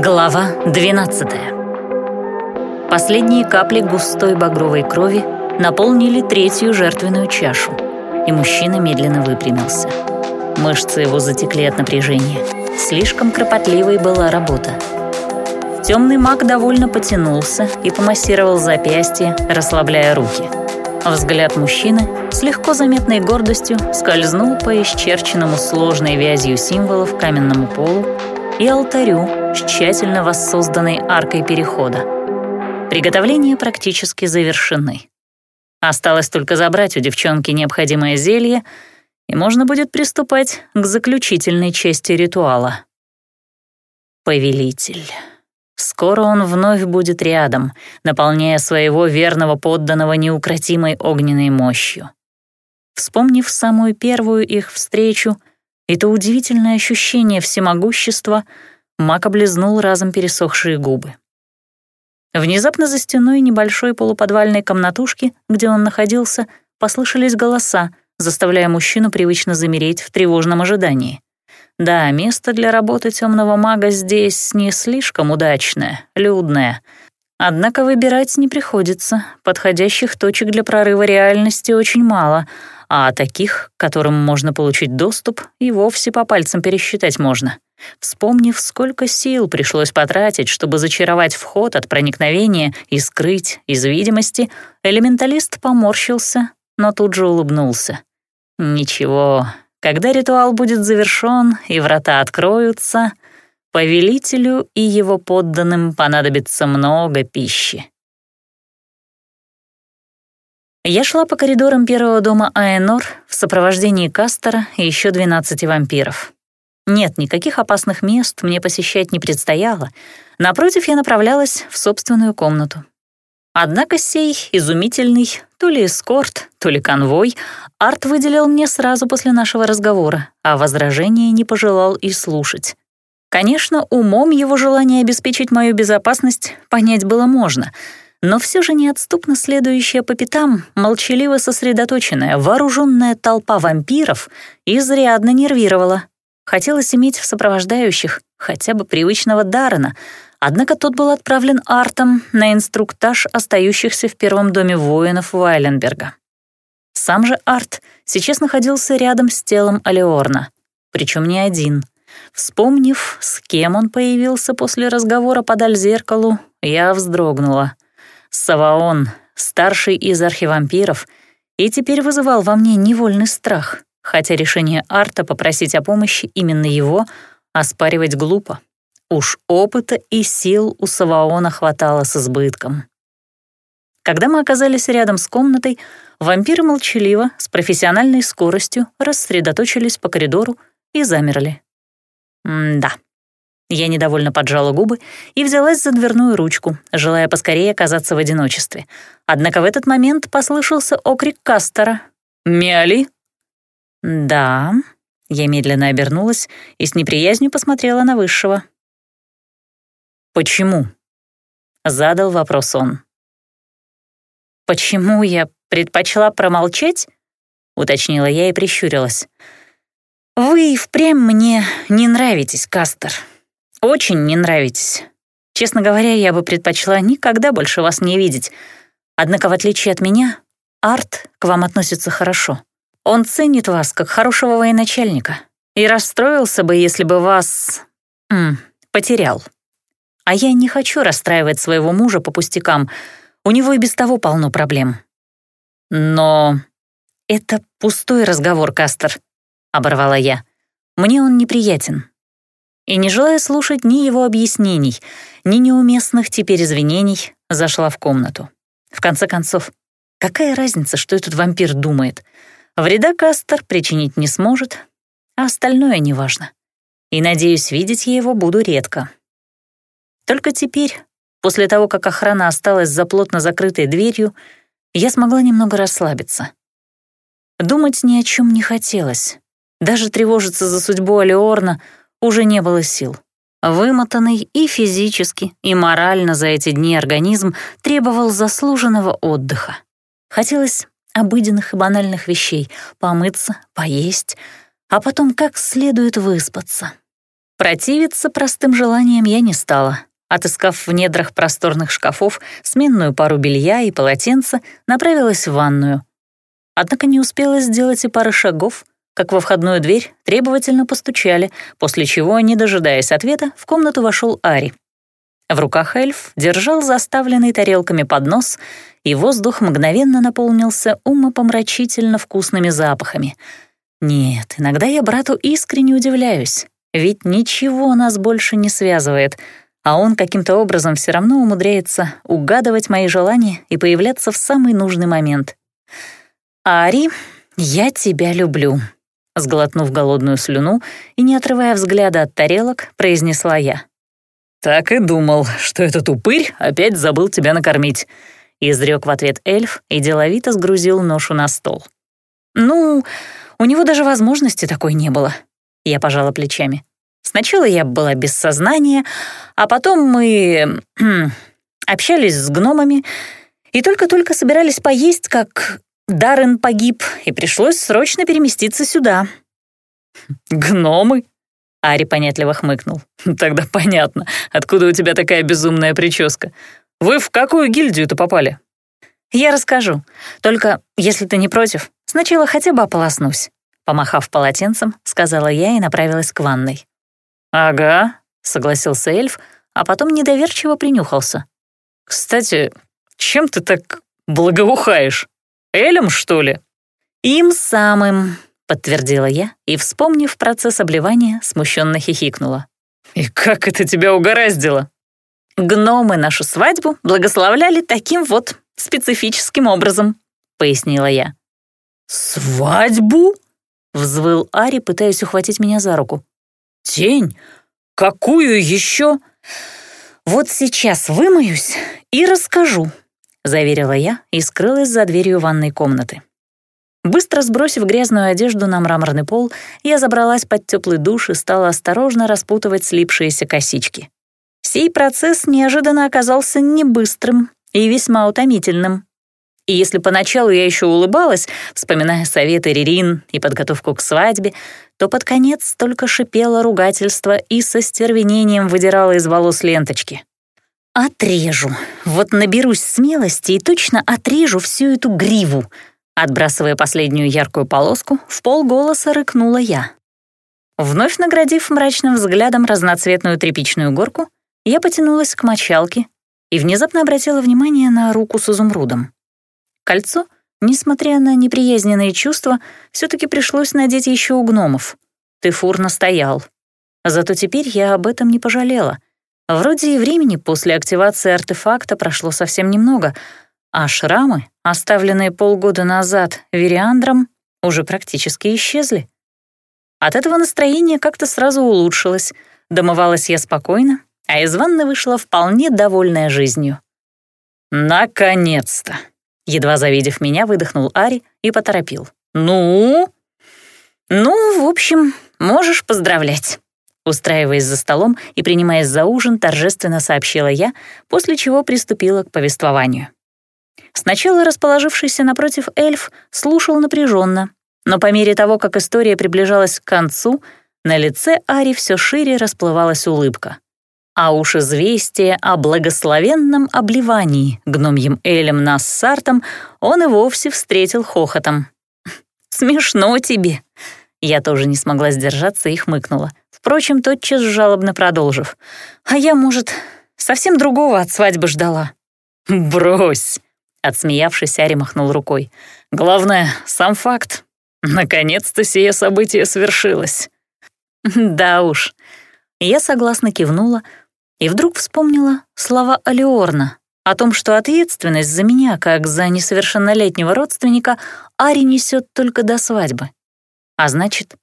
Глава 12 Последние капли густой багровой крови наполнили третью жертвенную чашу, и мужчина медленно выпрямился. Мышцы его затекли от напряжения. Слишком кропотливой была работа. Темный маг довольно потянулся и помассировал запястье, расслабляя руки. Взгляд мужчины с легко заметной гордостью скользнул по исчерченному сложной вязью символов каменному полу и алтарю с тщательно воссозданной аркой перехода. Приготовления практически завершены. Осталось только забрать у девчонки необходимое зелье, и можно будет приступать к заключительной части ритуала. Повелитель. Скоро он вновь будет рядом, наполняя своего верного подданного неукротимой огненной мощью. Вспомнив самую первую их встречу, это удивительное ощущение всемогущества, Мак облизнул разом пересохшие губы. Внезапно за стеной небольшой полуподвальной комнатушки, где он находился, послышались голоса, заставляя мужчину привычно замереть в тревожном ожидании. Да, место для работы темного мага здесь не слишком удачное, людное. Однако выбирать не приходится, подходящих точек для прорыва реальности очень мало — а таких, которым можно получить доступ, и вовсе по пальцам пересчитать можно. Вспомнив, сколько сил пришлось потратить, чтобы зачаровать вход от проникновения и скрыть из видимости, элементалист поморщился, но тут же улыбнулся. «Ничего, когда ритуал будет завершён и врата откроются, повелителю и его подданным понадобится много пищи». Я шла по коридорам первого дома Аэнор в сопровождении Кастера и еще 12 вампиров. Нет, никаких опасных мест мне посещать не предстояло. Напротив, я направлялась в собственную комнату. Однако сей изумительный то ли эскорт, то ли конвой Арт выделил мне сразу после нашего разговора, а возражения не пожелал и слушать. Конечно, умом его желание обеспечить мою безопасность понять было можно — но все же неотступно следующая по пятам, молчаливо сосредоточенная, вооруженная толпа вампиров изрядно нервировала. Хотелось иметь в сопровождающих хотя бы привычного Даррена, однако тот был отправлен Артом на инструктаж остающихся в первом доме воинов Вайленберга. Сам же Арт сейчас находился рядом с телом Алеорна, причем не один. Вспомнив, с кем он появился после разговора подаль зеркалу, я вздрогнула — Саваон, старший из архивампиров, и теперь вызывал во мне невольный страх, хотя решение Арта попросить о помощи именно его оспаривать глупо. Уж опыта и сил у Саваона хватало с избытком. Когда мы оказались рядом с комнатой, вампиры молчаливо, с профессиональной скоростью, рассредоточились по коридору и замерли. М-да. Я недовольно поджала губы и взялась за дверную ручку, желая поскорее оказаться в одиночестве. Однако в этот момент послышался окрик Кастера. «Миали?» «Да». Я медленно обернулась и с неприязнью посмотрела на Высшего. «Почему?» — задал вопрос он. «Почему я предпочла промолчать?» — уточнила я и прищурилась. «Вы впрямь мне не нравитесь, Кастер». Очень не нравитесь. Честно говоря, я бы предпочла никогда больше вас не видеть. Однако, в отличие от меня, Арт к вам относится хорошо. Он ценит вас как хорошего военачальника и расстроился бы, если бы вас... М, потерял. А я не хочу расстраивать своего мужа по пустякам. У него и без того полно проблем. Но это пустой разговор, Кастер, — оборвала я. Мне он неприятен и, не желая слушать ни его объяснений, ни неуместных теперь извинений, зашла в комнату. В конце концов, какая разница, что этот вампир думает? Вреда Кастер причинить не сможет, а остальное неважно. И, надеюсь, видеть я его буду редко. Только теперь, после того, как охрана осталась за плотно закрытой дверью, я смогла немного расслабиться. Думать ни о чем не хотелось. Даже тревожиться за судьбу Алиорна — уже не было сил. Вымотанный и физически, и морально за эти дни организм требовал заслуженного отдыха. Хотелось обыденных и банальных вещей — помыться, поесть, а потом как следует выспаться. Противиться простым желаниям я не стала. Отыскав в недрах просторных шкафов сменную пару белья и полотенца, направилась в ванную. Однако не успела сделать и пары шагов, как во входную дверь требовательно постучали, после чего, не дожидаясь ответа, в комнату вошел Ари. В руках эльф держал заставленный тарелками поднос, и воздух мгновенно наполнился умопомрачительно вкусными запахами. Нет, иногда я брату искренне удивляюсь, ведь ничего нас больше не связывает, а он каким-то образом все равно умудряется угадывать мои желания и появляться в самый нужный момент. «Ари, я тебя люблю», — сглотнув голодную слюну и не отрывая взгляда от тарелок, произнесла я. «Так и думал, что этот упырь опять забыл тебя накормить», — изрек в ответ эльф и деловито сгрузил ношу на стол. «Ну, у него даже возможности такой не было», — я пожала плечами. «Сначала я была без сознания, а потом мы общались с гномами и только-только собирались поесть, как Даррен погиб, и пришлось срочно переместиться сюда». «Гномы?» Ари понятливо хмыкнул. «Тогда понятно, откуда у тебя такая безумная прическа. Вы в какую гильдию-то попали?» «Я расскажу. Только, если ты не против, сначала хотя бы ополоснусь». Помахав полотенцем, сказала я и направилась к ванной. «Ага», — согласился эльф, а потом недоверчиво принюхался. «Кстати, чем ты так благоухаешь? Элем, что ли?» «Им самым», подтвердила я и, вспомнив процесс обливания, смущенно хихикнула. «И как это тебя угораздило?» «Гномы нашу свадьбу благословляли таким вот специфическим образом», — пояснила я. «Свадьбу?» — взвыл Ари, пытаясь ухватить меня за руку. «Тень? Какую еще?» «Вот сейчас вымоюсь и расскажу», — заверила я и скрылась за дверью ванной комнаты. Быстро сбросив грязную одежду на мраморный пол, я забралась под теплый душ и стала осторожно распутывать слипшиеся косички. Сей процесс неожиданно оказался не быстрым и весьма утомительным. И если поначалу я еще улыбалась, вспоминая советы Ририн и подготовку к свадьбе, то под конец только шипело ругательство и со стервенением выдирала из волос ленточки. «Отрежу. Вот наберусь смелости и точно отрежу всю эту гриву», Отбрасывая последнюю яркую полоску, в полголоса рыкнула я. Вновь наградив мрачным взглядом разноцветную тряпичную горку, я потянулась к мочалке и внезапно обратила внимание на руку с изумрудом. Кольцо, несмотря на неприязненные чувства, все таки пришлось надеть еще у гномов. Тыфур настоял. Зато теперь я об этом не пожалела. Вроде и времени после активации артефакта прошло совсем немного — а шрамы, оставленные полгода назад Вериандром, уже практически исчезли. От этого настроение как-то сразу улучшилось, домывалась я спокойно, а из ванны вышла вполне довольная жизнью. «Наконец-то!» Едва завидев меня, выдохнул Ари и поторопил. «Ну?» «Ну, в общем, можешь поздравлять». Устраиваясь за столом и принимаясь за ужин, торжественно сообщила я, после чего приступила к повествованию. Сначала расположившийся напротив эльф слушал напряженно, но по мере того, как история приближалась к концу, на лице Ари все шире расплывалась улыбка. А уж известие о благословенном обливании гномьим элем нас с Сартом он и вовсе встретил хохотом. «Смешно тебе!» Я тоже не смогла сдержаться и хмыкнула. Впрочем, тотчас жалобно продолжив. «А я, может, совсем другого от свадьбы ждала?» «Брось!» Отсмеявшись, Ари махнул рукой. «Главное, сам факт. Наконец-то сие событие свершилось». «Да уж». Я согласно кивнула и вдруг вспомнила слова Алиорна о том, что ответственность за меня, как за несовершеннолетнего родственника, Ари несет только до свадьбы. А значит,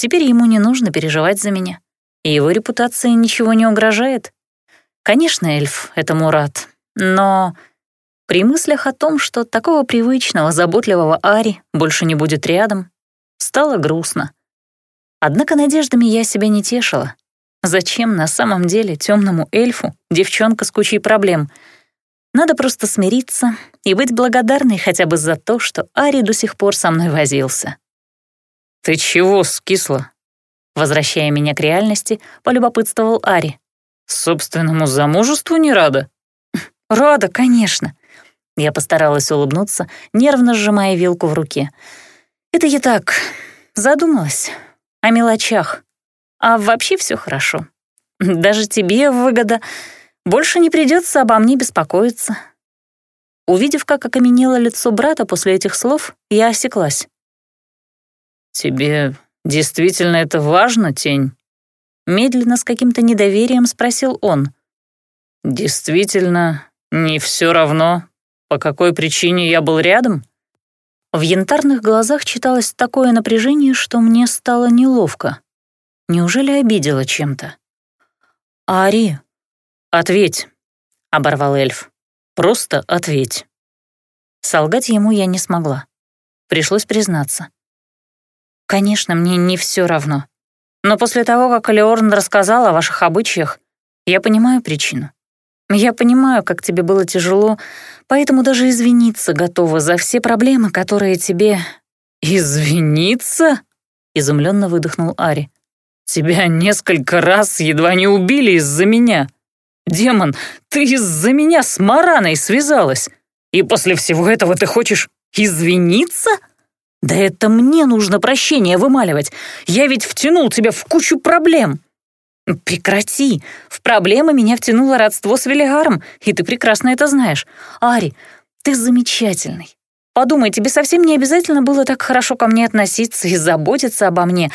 теперь ему не нужно переживать за меня, и его репутации ничего не угрожает. Конечно, эльф этому рад, но при мыслях о том, что такого привычного, заботливого Ари больше не будет рядом, стало грустно. Однако надеждами я себя не тешила. Зачем на самом деле темному эльфу девчонка с кучей проблем? Надо просто смириться и быть благодарной хотя бы за то, что Ари до сих пор со мной возился. «Ты чего скисла?» Возвращая меня к реальности, полюбопытствовал Ари. «Собственному замужеству не рада?» «Рада, конечно». Я постаралась улыбнуться, нервно сжимая вилку в руке. «Это я так задумалась о мелочах. А вообще все хорошо. Даже тебе выгода. Больше не придется обо мне беспокоиться». Увидев, как окаменело лицо брата после этих слов, я осеклась. «Тебе действительно это важно, Тень?» Медленно, с каким-то недоверием спросил он. «Действительно, не все равно, по какой причине я был рядом?» В янтарных глазах читалось такое напряжение, что мне стало неловко. Неужели обидела чем-то? «Ари, ответь», — оборвал эльф. «Просто ответь». Солгать ему я не смогла. Пришлось признаться. Конечно, мне не все равно. Но после того, как Леорн рассказал о ваших обычаях, я понимаю причину. Я понимаю, как тебе было тяжело, поэтому даже извиниться готова за все проблемы, которые тебе... «Извиниться?» — изумленно выдохнул Ари. «Тебя несколько раз едва не убили из-за меня. Демон, ты из-за меня с Мараной связалась. И после всего этого ты хочешь извиниться?» «Да это мне нужно прощение вымаливать. Я ведь втянул тебя в кучу проблем». «Прекрати! В проблемы меня втянуло родство с Велигаром, и ты прекрасно это знаешь. Ари, ты замечательный. Подумай, тебе совсем не обязательно было так хорошо ко мне относиться и заботиться обо мне,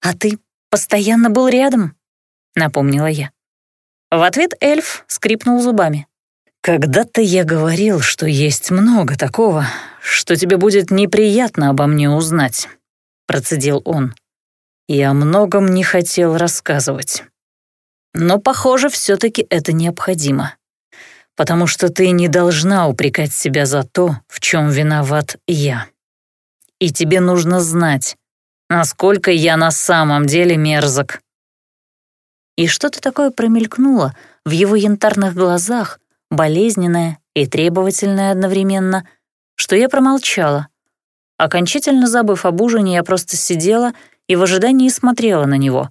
а ты постоянно был рядом», — напомнила я. В ответ эльф скрипнул зубами. «Когда-то я говорил, что есть много такого, что тебе будет неприятно обо мне узнать», — процедил он. «Я о многом не хотел рассказывать. Но, похоже, все таки это необходимо, потому что ты не должна упрекать себя за то, в чем виноват я. И тебе нужно знать, насколько я на самом деле мерзок». И что-то такое промелькнуло в его янтарных глазах, болезненная и требовательная одновременно, что я промолчала. Окончательно забыв об ужине, я просто сидела и в ожидании смотрела на него.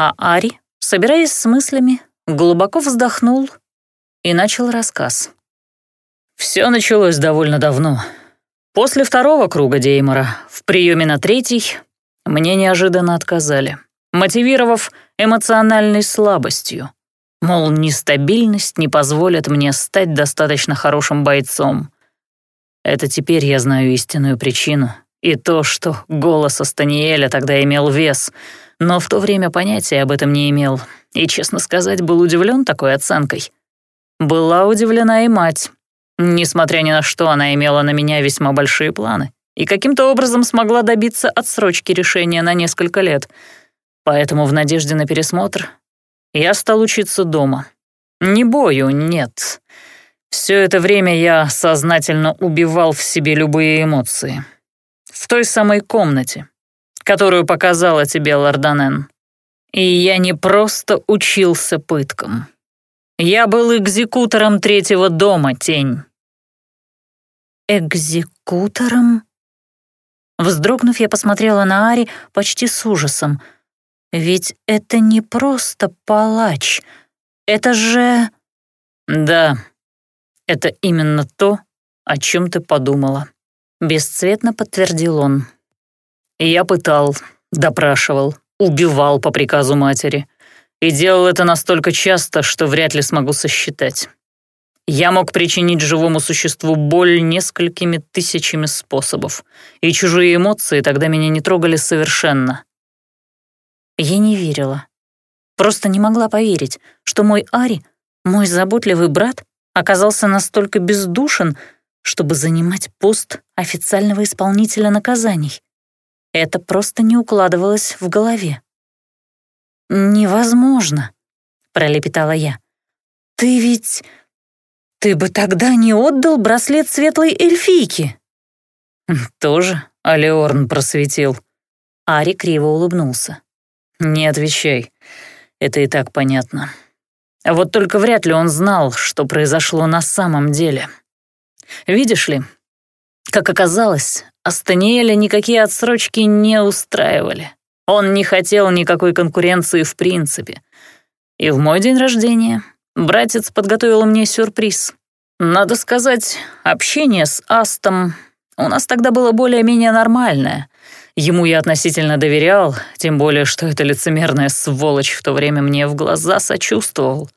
А Ари, собираясь с мыслями, глубоко вздохнул и начал рассказ. Все началось довольно давно. После второго круга Деймора, в приеме на третий, мне неожиданно отказали, мотивировав эмоциональной слабостью. Мол, нестабильность не позволит мне стать достаточно хорошим бойцом. Это теперь я знаю истинную причину. И то, что голос Астаниэля тогда имел вес, но в то время понятия об этом не имел. И, честно сказать, был удивлен такой оценкой. Была удивлена и мать. Несмотря ни на что, она имела на меня весьма большие планы и каким-то образом смогла добиться отсрочки решения на несколько лет. Поэтому в надежде на пересмотр я стал учиться дома. Не бою, нет. Все это время я сознательно убивал в себе любые эмоции. В той самой комнате, которую показала тебе Лорданен. И я не просто учился пыткам. Я был экзекутором третьего дома, Тень. Экзекутором? Вздрогнув, я посмотрела на Ари почти с ужасом — ведь это не просто палач. Это же... Да, это именно то, о чем ты подумала. Бесцветно подтвердил он. Я пытал, допрашивал, убивал по приказу матери. И делал это настолько часто, что вряд ли смогу сосчитать. Я мог причинить живому существу боль несколькими тысячами способов, и чужие эмоции тогда меня не трогали совершенно. Я не верила. Просто не могла поверить, что мой Ари, мой заботливый брат, оказался настолько бездушен, чтобы занимать пост официального исполнителя наказаний. Это просто не укладывалось в голове. «Невозможно», — пролепетала я. «Ты ведь... Ты бы тогда не отдал браслет светлой эльфийки?» «Тоже Алеорн просветил». Ари криво улыбнулся. «Не отвечай. Это и так понятно. А вот только вряд ли он знал, что произошло на самом деле. Видишь ли, как оказалось, Астаниэля никакие отсрочки не устраивали. Он не хотел никакой конкуренции в принципе. И в мой день рождения братец подготовил мне сюрприз. Надо сказать, общение с Астом у нас тогда было более-менее нормальное. Ему я относительно доверял, тем более, что эта лицемерная сволочь в то время мне в глаза сочувствовал.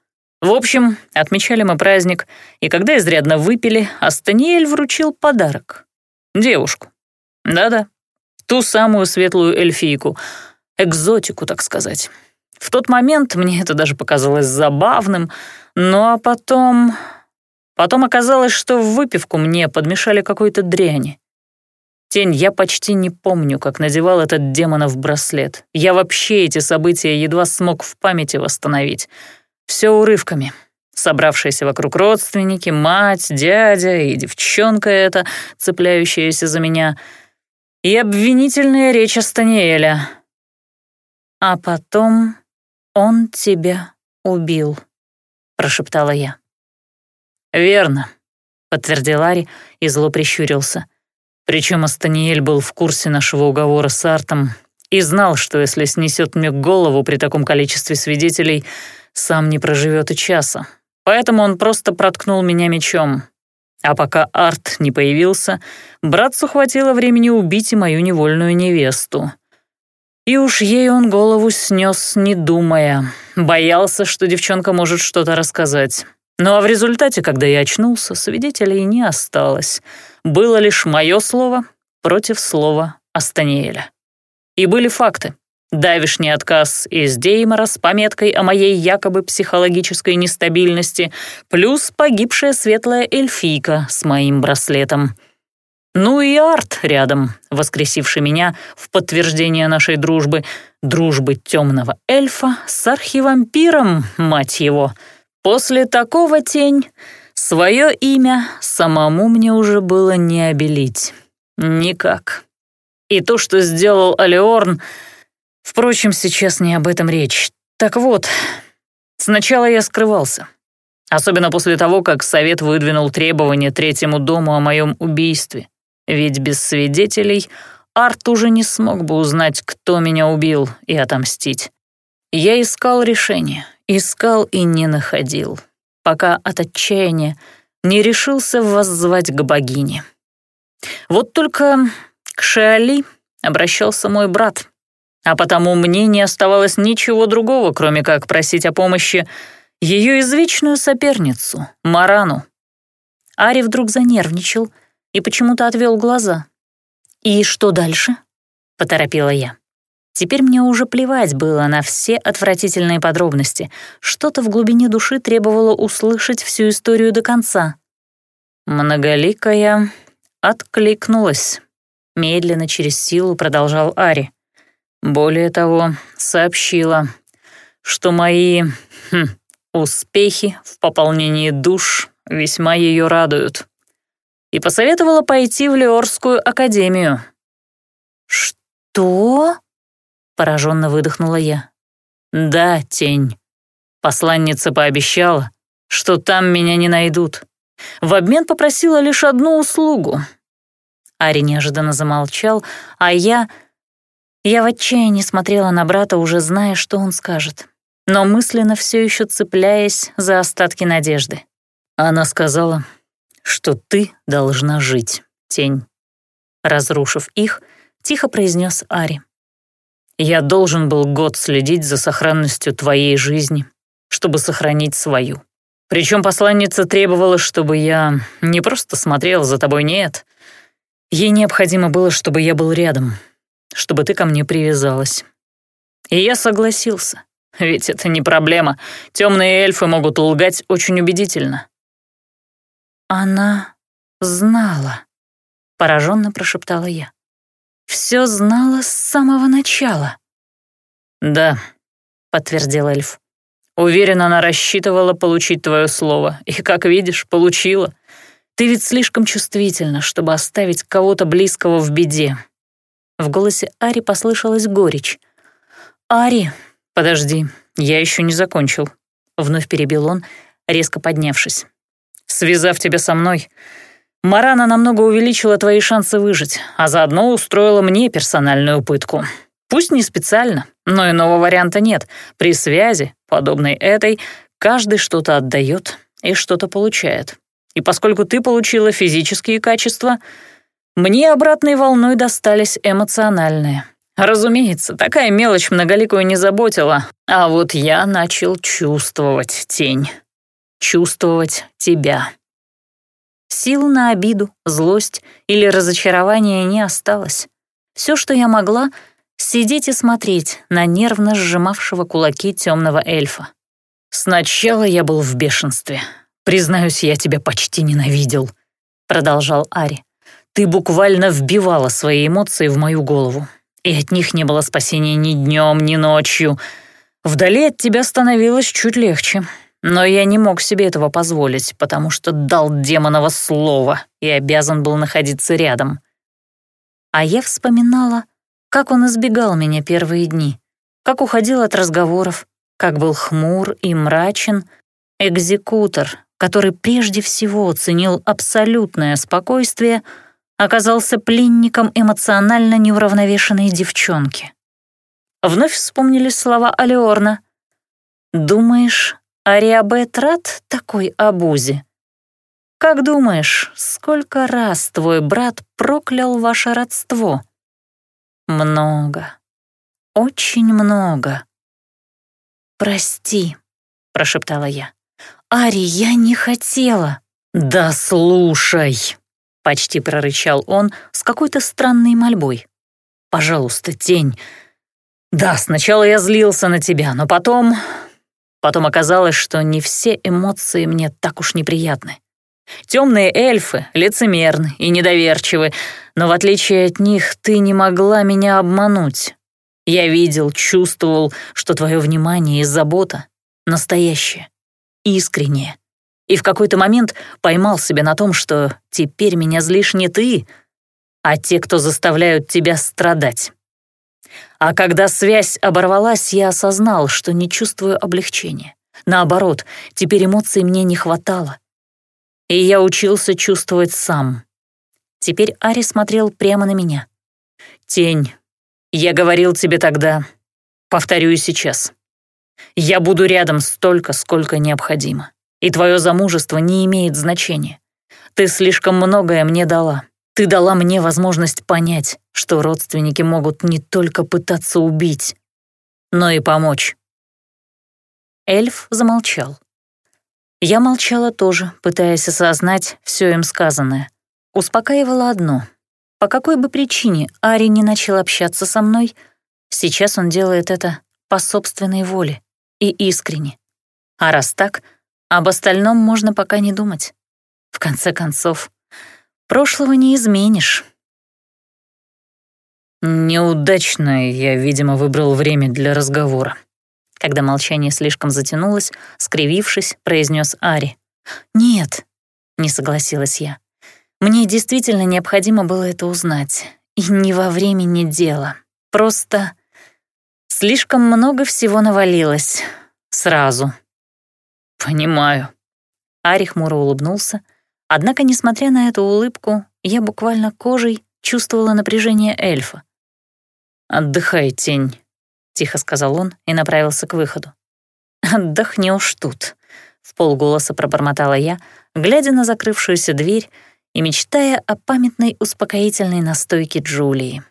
В общем, отмечали мы праздник, и когда изрядно выпили, Астаниэль вручил подарок. Девушку. Да-да, ту самую светлую эльфийку, экзотику, так сказать. В тот момент мне это даже показалось забавным, ну а потом... Потом оказалось, что в выпивку мне подмешали какой-то дряни. Тень, я почти не помню, как надевал этот демонов браслет. Я вообще эти события едва смог в памяти восстановить. Все урывками. Собравшиеся вокруг родственники, мать, дядя и девчонка эта, цепляющаяся за меня. И обвинительная речь Астаниэля. «А потом он тебя убил», — прошептала я. «Верно», — подтвердил Ари и зло прищурился. Причем Астаниэль был в курсе нашего уговора с Артом и знал, что если снесет мне голову при таком количестве свидетелей, сам не проживет и часа. Поэтому он просто проткнул меня мечом. А пока Арт не появился, братцу хватило времени убить и мою невольную невесту. И уж ей он голову снес, не думая. Боялся, что девчонка может что-то рассказать. Ну а в результате, когда я очнулся, свидетелей не осталось. Было лишь мое слово против слова Астаниэля. И были факты. Давишний отказ из Деймора с пометкой о моей якобы психологической нестабильности, плюс погибшая светлая эльфийка с моим браслетом. Ну и Арт рядом, воскресивший меня в подтверждение нашей дружбы, дружбы темного эльфа с архивампиром, мать его — После такого тень свое имя самому мне уже было не обелить. Никак. И то, что сделал Алиорн... Впрочем, сейчас не об этом речь. Так вот, сначала я скрывался. Особенно после того, как Совет выдвинул требование третьему дому о моем убийстве. Ведь без свидетелей Арт уже не смог бы узнать, кто меня убил, и отомстить. Я искал решение, Искал и не находил, пока от отчаяния не решился воззвать к богине. Вот только к Шиали обращался мой брат, а потому мне не оставалось ничего другого, кроме как просить о помощи ее извечную соперницу, Марану. Ари вдруг занервничал и почему-то отвел глаза. «И что дальше?» — поторопила я. Теперь мне уже плевать было на все отвратительные подробности. Что-то в глубине души требовало услышать всю историю до конца. Многоликая откликнулась. Медленно, через силу продолжал Ари. Более того, сообщила, что мои хм, успехи в пополнении душ весьма ее радуют. И посоветовала пойти в Леорскую академию. «Что?» Пораженно выдохнула я. «Да, тень. Посланница пообещала, что там меня не найдут. В обмен попросила лишь одну услугу». Ари неожиданно замолчал, а я... Я в отчаянии смотрела на брата, уже зная, что он скажет, но мысленно все еще цепляясь за остатки надежды. Она сказала, что ты должна жить, тень. Разрушив их, тихо произнес Ари. Я должен был год следить за сохранностью твоей жизни, чтобы сохранить свою. Причем посланница требовала, чтобы я не просто смотрел за тобой, нет. Ей необходимо было, чтобы я был рядом, чтобы ты ко мне привязалась. И я согласился, ведь это не проблема. Темные эльфы могут лгать очень убедительно. Она знала, пораженно прошептала я все знала с самого начала. «Да», — подтвердил эльф. «Уверена, она рассчитывала получить твое слово, и, как видишь, получила. Ты ведь слишком чувствительна, чтобы оставить кого-то близкого в беде». В голосе Ари послышалась горечь. «Ари, подожди, я еще не закончил», — вновь перебил он, резко поднявшись. «Связав тебя со мной, Марана намного увеличила твои шансы выжить, а заодно устроила мне персональную пытку. Пусть не специально, но иного варианта нет. При связи, подобной этой, каждый что-то отдает и что-то получает. И поскольку ты получила физические качества, мне обратной волной достались эмоциональные. Разумеется, такая мелочь многоликую не заботила, а вот я начал чувствовать тень. Чувствовать тебя. Сил на обиду, злость или разочарование не осталось. Все, что я могла — сидеть и смотреть на нервно сжимавшего кулаки темного эльфа. «Сначала я был в бешенстве. Признаюсь, я тебя почти ненавидел», — продолжал Ари. «Ты буквально вбивала свои эмоции в мою голову, и от них не было спасения ни днем, ни ночью. Вдали от тебя становилось чуть легче, но я не мог себе этого позволить, потому что дал демоново слово и обязан был находиться рядом». А я вспоминала, как он избегал меня первые дни, как уходил от разговоров, как был хмур и мрачен. Экзекутор, который прежде всего ценил абсолютное спокойствие, оказался пленником эмоционально неуравновешенной девчонки. Вновь вспомнили слова Алиорна. «Думаешь, Ариабет рад такой обузе? Как думаешь, сколько раз твой брат проклял ваше родство?» Много. Очень много. «Прости», — прошептала я. «Ари, я не хотела». «Да слушай», — почти прорычал он с какой-то странной мольбой. «Пожалуйста, тень. Да, сначала я злился на тебя, но потом... Потом оказалось, что не все эмоции мне так уж неприятны. Темные эльфы лицемерны и недоверчивы, но в отличие от них ты не могла меня обмануть. Я видел, чувствовал, что твое внимание и забота настоящее, искреннее. И в какой-то момент поймал себя на том, что теперь меня злишь не ты, а те, кто заставляют тебя страдать. А когда связь оборвалась, я осознал, что не чувствую облегчения. Наоборот, теперь эмоций мне не хватало и я учился чувствовать сам. Теперь Ари смотрел прямо на меня. «Тень, я говорил тебе тогда, повторю и сейчас. Я буду рядом столько, сколько необходимо, и твое замужество не имеет значения. Ты слишком многое мне дала. Ты дала мне возможность понять, что родственники могут не только пытаться убить, но и помочь». Эльф замолчал. Я молчала тоже, пытаясь осознать все им сказанное. Успокаивало одно. По какой бы причине Ари не начал общаться со мной, сейчас он делает это по собственной воле и искренне. А раз так, об остальном можно пока не думать. В конце концов, прошлого не изменишь. Неудачно я, видимо, выбрал время для разговора. Когда молчание слишком затянулось, скривившись, произнес Ари. «Нет», — не согласилась я. «Мне действительно необходимо было это узнать. И не во времени дело. Просто слишком много всего навалилось. Сразу». «Понимаю». Ари хмуро улыбнулся. Однако, несмотря на эту улыбку, я буквально кожей чувствовала напряжение эльфа. «Отдыхай, тень. — тихо сказал он и направился к выходу. «Отдохни уж тут», — в полголоса пробормотала я, глядя на закрывшуюся дверь и мечтая о памятной успокоительной настойке Джулии.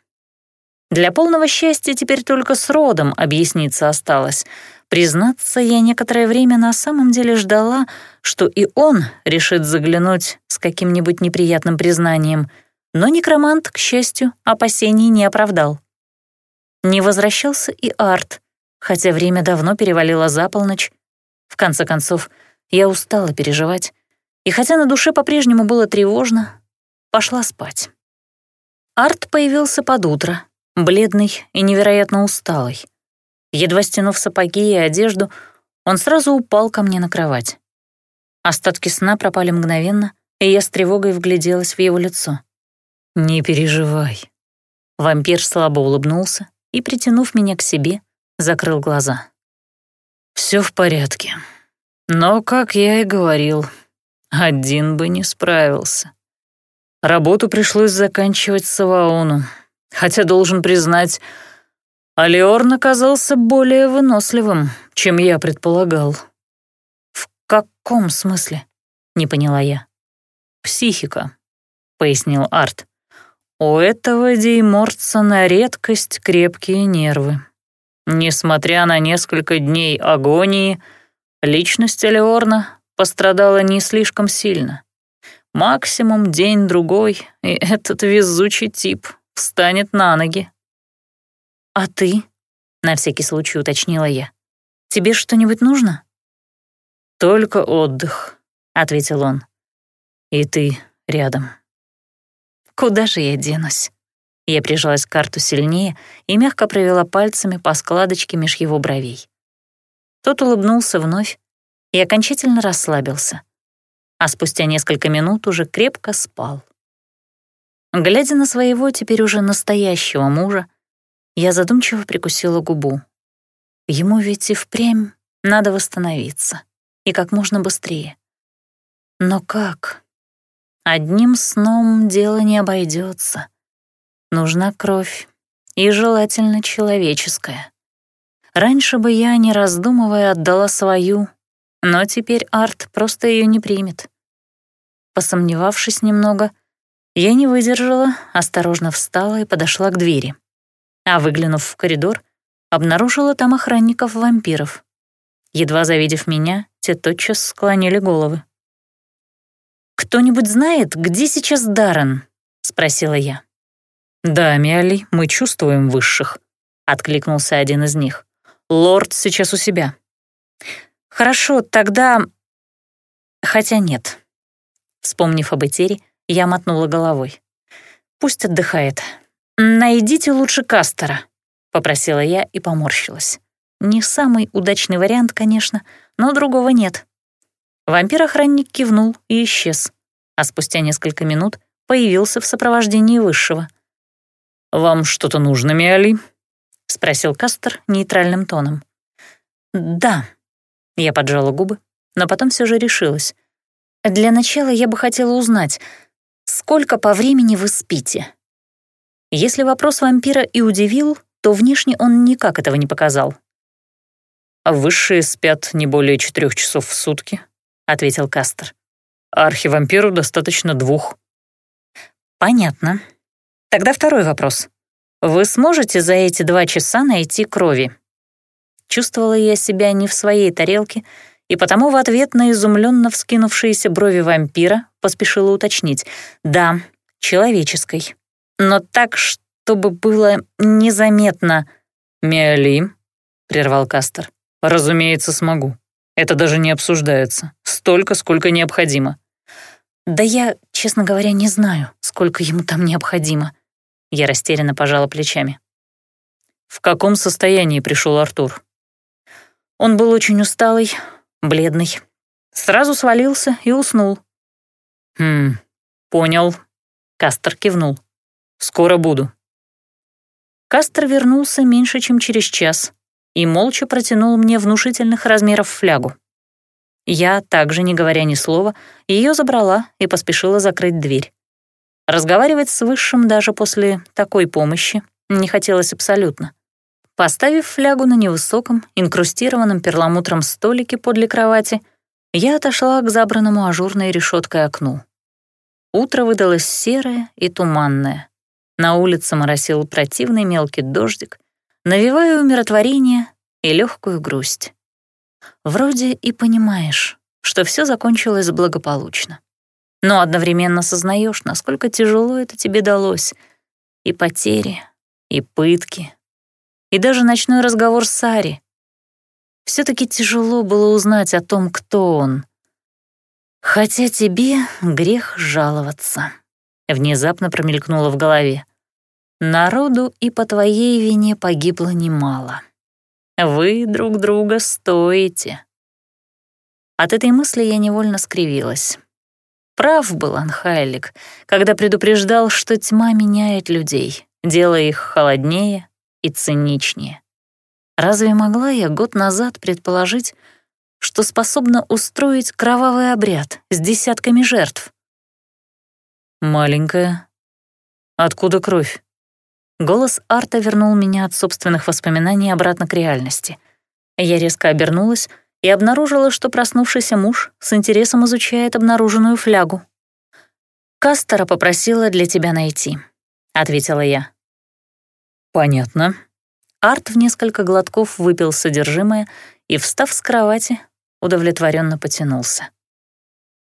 Для полного счастья теперь только с родом объясниться осталось. Признаться, я некоторое время на самом деле ждала, что и он решит заглянуть с каким-нибудь неприятным признанием, но некромант, к счастью, опасений не оправдал. Не возвращался и Арт, хотя время давно перевалило за полночь. В конце концов, я устала переживать, и хотя на душе по-прежнему было тревожно, пошла спать. Арт появился под утро, бледный и невероятно усталый. Едва стянув сапоги и одежду, он сразу упал ко мне на кровать. Остатки сна пропали мгновенно, и я с тревогой вгляделась в его лицо. «Не переживай». Вампир слабо улыбнулся и, притянув меня к себе, закрыл глаза. Все в порядке. Но, как я и говорил, один бы не справился. Работу пришлось заканчивать Саваону, хотя, должен признать, Алиорн оказался более выносливым, чем я предполагал. «В каком смысле?» — не поняла я. «Психика», — пояснил Арт. «У этого дейморца на редкость крепкие нервы. Несмотря на несколько дней агонии, личность Алиорна пострадала не слишком сильно. Максимум день-другой, и этот везучий тип встанет на ноги. «А ты?» — на всякий случай уточнила я. «Тебе что-нибудь нужно?» «Только отдых», — ответил он. «И ты рядом». «Куда же я денусь?» Я прижалась к карту сильнее и мягко провела пальцами по складочке меж его бровей. Тот улыбнулся вновь и окончательно расслабился, а спустя несколько минут уже крепко спал. Глядя на своего теперь уже настоящего мужа, я задумчиво прикусила губу. Ему ведь и впрямь надо восстановиться, и как можно быстрее. Но как? Одним сном дело не обойдется. Нужна кровь, и желательно человеческая. Раньше бы я, не раздумывая, отдала свою, но теперь Арт просто ее не примет. Посомневавшись немного, я не выдержала, осторожно встала и подошла к двери а выглянув в коридор, обнаружила там охранников-вампиров. Едва завидев меня, те тотчас склонили головы. «Кто-нибудь знает, где сейчас Даррен?» — спросила я. «Да, Миали, мы чувствуем высших», — откликнулся один из них. «Лорд сейчас у себя». «Хорошо, тогда...» «Хотя нет». Вспомнив об Этере, я мотнула головой. «Пусть отдыхает. «Найдите лучше Кастера», — попросила я и поморщилась. Не самый удачный вариант, конечно, но другого нет. Вампир-охранник кивнул и исчез, а спустя несколько минут появился в сопровождении высшего. «Вам что-то нужно, Миали?» — спросил Кастер нейтральным тоном. «Да», — я поджала губы, но потом все же решилась. «Для начала я бы хотела узнать, сколько по времени вы спите?» Если вопрос вампира и удивил, то внешне он никак этого не показал. «А «Высшие спят не более четырех часов в сутки», — ответил Кастер. «Архивампиру достаточно двух». «Понятно. Тогда второй вопрос. Вы сможете за эти два часа найти крови?» Чувствовала я себя не в своей тарелке, и потому в ответ на изумленно вскинувшиеся брови вампира поспешила уточнить. «Да, человеческой» но так, чтобы было незаметно. «Миали», — прервал Кастер, — «разумеется, смогу. Это даже не обсуждается. Столько, сколько необходимо». «Да я, честно говоря, не знаю, сколько ему там необходимо». Я растерянно пожала плечами. «В каком состоянии пришел Артур?» Он был очень усталый, бледный. Сразу свалился и уснул. «Хм, понял», — Кастер кивнул. Скоро буду». Кастер вернулся меньше, чем через час и молча протянул мне внушительных размеров флягу. Я, также не говоря ни слова, ее забрала и поспешила закрыть дверь. Разговаривать с Высшим даже после такой помощи не хотелось абсолютно. Поставив флягу на невысоком, инкрустированном перламутром столике подле кровати, я отошла к забранному ажурной решеткой окну. Утро выдалось серое и туманное. На улице моросил противный мелкий дождик, навевая умиротворение и легкую грусть. Вроде и понимаешь, что все закончилось благополучно. Но одновременно сознаешь, насколько тяжело это тебе далось. И потери, и пытки, и даже ночной разговор с Сари. все таки тяжело было узнать о том, кто он. Хотя тебе грех жаловаться. Внезапно промелькнуло в голове. Народу и по твоей вине погибло немало. Вы друг друга стоите. От этой мысли я невольно скривилась. Прав был Анхайлик, когда предупреждал, что тьма меняет людей, делая их холоднее и циничнее. Разве могла я год назад предположить, что способна устроить кровавый обряд с десятками жертв? «Маленькая, откуда кровь?» Голос Арта вернул меня от собственных воспоминаний обратно к реальности. Я резко обернулась и обнаружила, что проснувшийся муж с интересом изучает обнаруженную флягу. «Кастера попросила для тебя найти», — ответила я. «Понятно». Арт в несколько глотков выпил содержимое и, встав с кровати, удовлетворенно потянулся.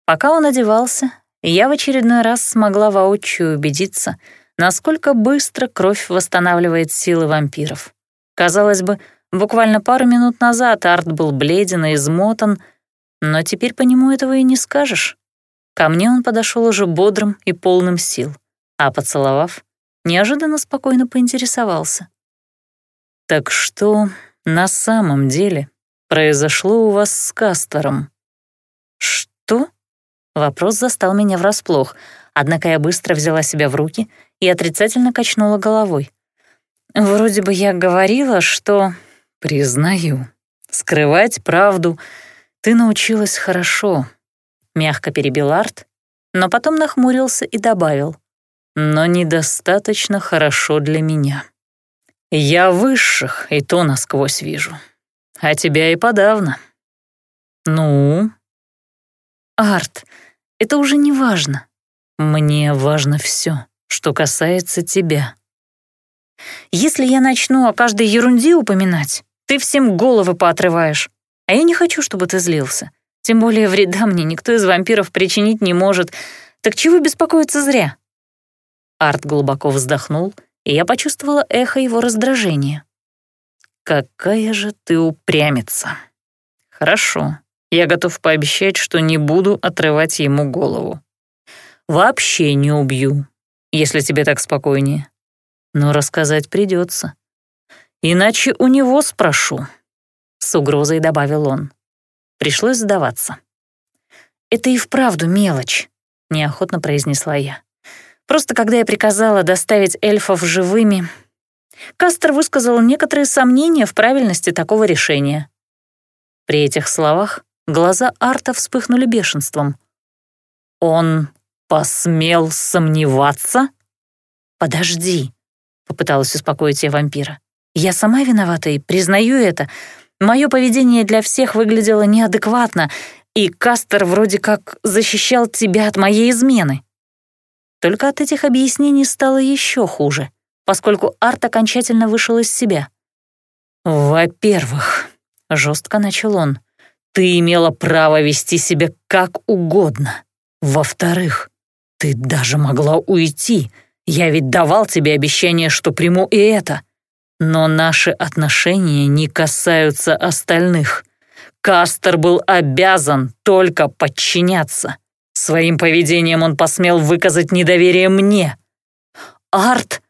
Пока он одевался, я в очередной раз смогла воочию убедиться — насколько быстро кровь восстанавливает силы вампиров. Казалось бы, буквально пару минут назад Арт был бледен и измотан, но теперь по нему этого и не скажешь. Ко мне он подошел уже бодрым и полным сил, а поцеловав, неожиданно спокойно поинтересовался. «Так что на самом деле произошло у вас с Кастером?» «Что?» Вопрос застал меня врасплох, однако я быстро взяла себя в руки и отрицательно качнула головой. «Вроде бы я говорила, что...» «Признаю, скрывать правду ты научилась хорошо», — мягко перебил Арт, но потом нахмурился и добавил. «Но недостаточно хорошо для меня. Я высших и то насквозь вижу, а тебя и подавно». «Ну?» «Арт, это уже не важно». «Мне важно все что касается тебя. Если я начну о каждой ерунде упоминать, ты всем головы поотрываешь. А я не хочу, чтобы ты злился. Тем более вреда мне никто из вампиров причинить не может. Так чего беспокоиться зря?» Арт глубоко вздохнул, и я почувствовала эхо его раздражения. «Какая же ты упрямица!» «Хорошо, я готов пообещать, что не буду отрывать ему голову. Вообще не убью, если тебе так спокойнее. Но рассказать придется. Иначе у него спрошу», — с угрозой добавил он. Пришлось сдаваться. «Это и вправду мелочь», — неохотно произнесла я. «Просто когда я приказала доставить эльфов живыми, Кастер высказал некоторые сомнения в правильности такого решения». При этих словах глаза Арта вспыхнули бешенством. «Он «Посмел сомневаться?» «Подожди», — попыталась успокоить я вампира. «Я сама виновата и признаю это. Мое поведение для всех выглядело неадекватно, и Кастер вроде как защищал тебя от моей измены». Только от этих объяснений стало еще хуже, поскольку Арт окончательно вышел из себя. «Во-первых», — жестко начал он, — «ты имела право вести себя как угодно. Во-вторых, ты даже могла уйти. Я ведь давал тебе обещание, что приму и это. Но наши отношения не касаются остальных. Кастер был обязан только подчиняться. Своим поведением он посмел выказать недоверие мне. «Арт,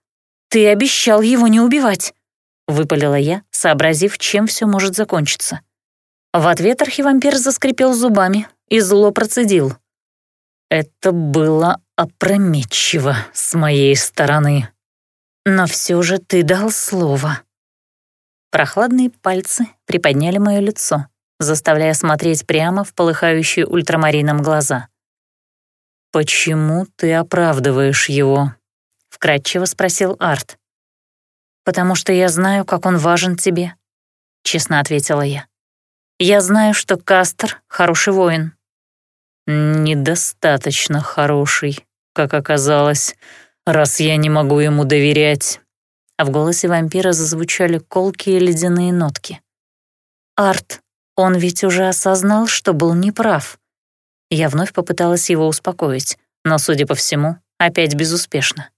ты обещал его не убивать», — выпалила я, сообразив, чем все может закончиться. В ответ архивампир заскрипел зубами и зло процедил. Это было опрометчиво с моей стороны. Но все же ты дал слово. Прохладные пальцы приподняли мое лицо, заставляя смотреть прямо в полыхающие ультрамарином глаза. «Почему ты оправдываешь его?» — вкратчиво спросил Арт. «Потому что я знаю, как он важен тебе», — честно ответила я. «Я знаю, что Кастер — хороший воин, «Недостаточно хороший, как оказалось, раз я не могу ему доверять». А в голосе вампира зазвучали колкие ледяные нотки. «Арт, он ведь уже осознал, что был неправ». Я вновь попыталась его успокоить, но, судя по всему, опять безуспешно.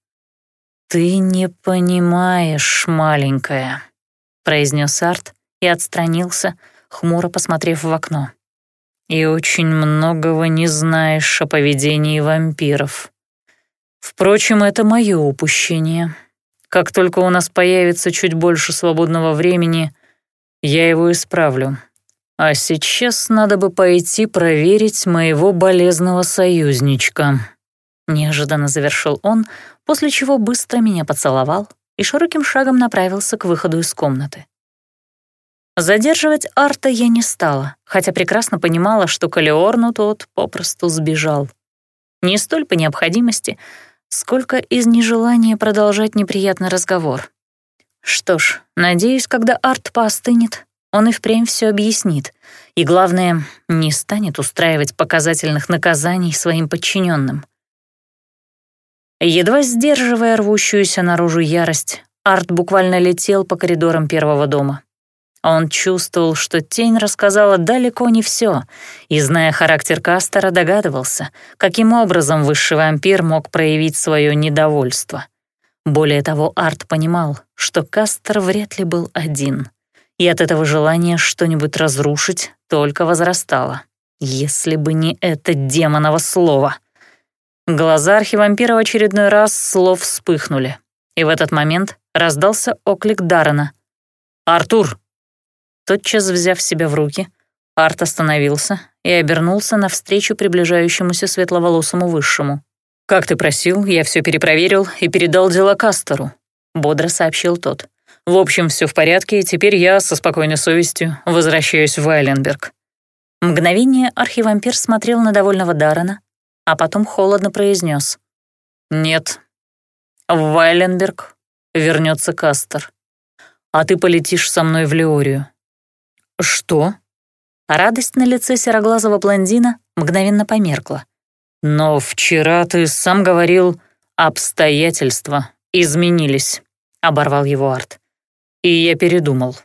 «Ты не понимаешь, маленькая», — произнес Арт и отстранился, хмуро посмотрев в окно и очень многого не знаешь о поведении вампиров. Впрочем, это мое упущение. Как только у нас появится чуть больше свободного времени, я его исправлю. А сейчас надо бы пойти проверить моего болезного союзничка». Неожиданно завершил он, после чего быстро меня поцеловал и широким шагом направился к выходу из комнаты. Задерживать Арта я не стала, хотя прекрасно понимала, что Калиорну тот попросту сбежал. Не столь по необходимости, сколько из нежелания продолжать неприятный разговор. Что ж, надеюсь, когда Арт поостынет, он и впрямь все объяснит, и, главное, не станет устраивать показательных наказаний своим подчиненным. Едва сдерживая рвущуюся наружу ярость, Арт буквально летел по коридорам первого дома. Он чувствовал, что тень рассказала далеко не все, и, зная характер Кастера, догадывался, каким образом высший вампир мог проявить свое недовольство. Более того, Арт понимал, что Кастер вряд ли был один, и от этого желание что-нибудь разрушить только возрастало. Если бы не это демоново слово. Глаза архивампира в очередной раз слов вспыхнули, и в этот момент раздался оклик Даррена. «Артур!» Тотчас взяв себя в руки, Арт остановился и обернулся навстречу приближающемуся светловолосому высшему. «Как ты просил, я все перепроверил и передал дело Кастеру», — бодро сообщил тот. «В общем, все в порядке, и теперь я со спокойной совестью возвращаюсь в Айленберг». Мгновение архивампир смотрел на довольного Даррена, а потом холодно произнес: «Нет, в Вайленберг вернется Кастер, а ты полетишь со мной в Леорию. «Что?» Радость на лице сероглазого блондина мгновенно померкла. «Но вчера ты сам говорил, обстоятельства изменились», — оборвал его Арт. «И я передумал».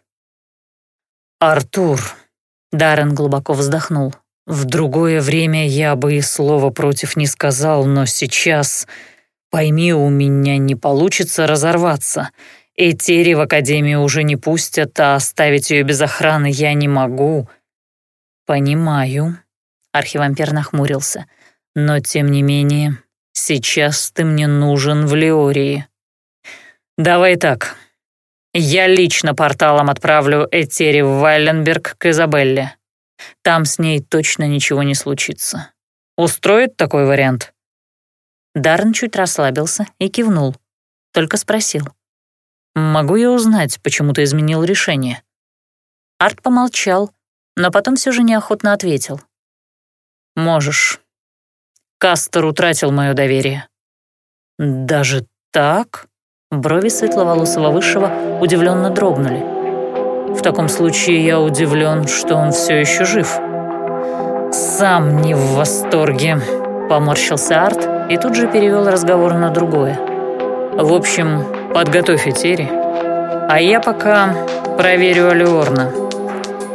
«Артур», — Даррен глубоко вздохнул, «в другое время я бы и слова против не сказал, но сейчас, пойми, у меня не получится разорваться». Этери в Академию уже не пустят, а оставить ее без охраны я не могу». «Понимаю», — архивампир нахмурился. «Но тем не менее, сейчас ты мне нужен в Леории». «Давай так. Я лично порталом отправлю Этери в Вайленберг к Изабелле. Там с ней точно ничего не случится. Устроит такой вариант?» Даррен чуть расслабился и кивнул. Только спросил. «Могу я узнать, почему ты изменил решение?» Арт помолчал, но потом все же неохотно ответил. «Можешь. Кастер утратил мое доверие». «Даже так?» Брови светловолосого высшего удивленно дрогнули. «В таком случае я удивлен, что он все еще жив». «Сам не в восторге», — поморщился Арт и тут же перевел разговор на другое. «В общем, Подготовь Этери. А я пока проверю Алиорна.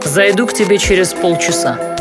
Зайду к тебе через полчаса.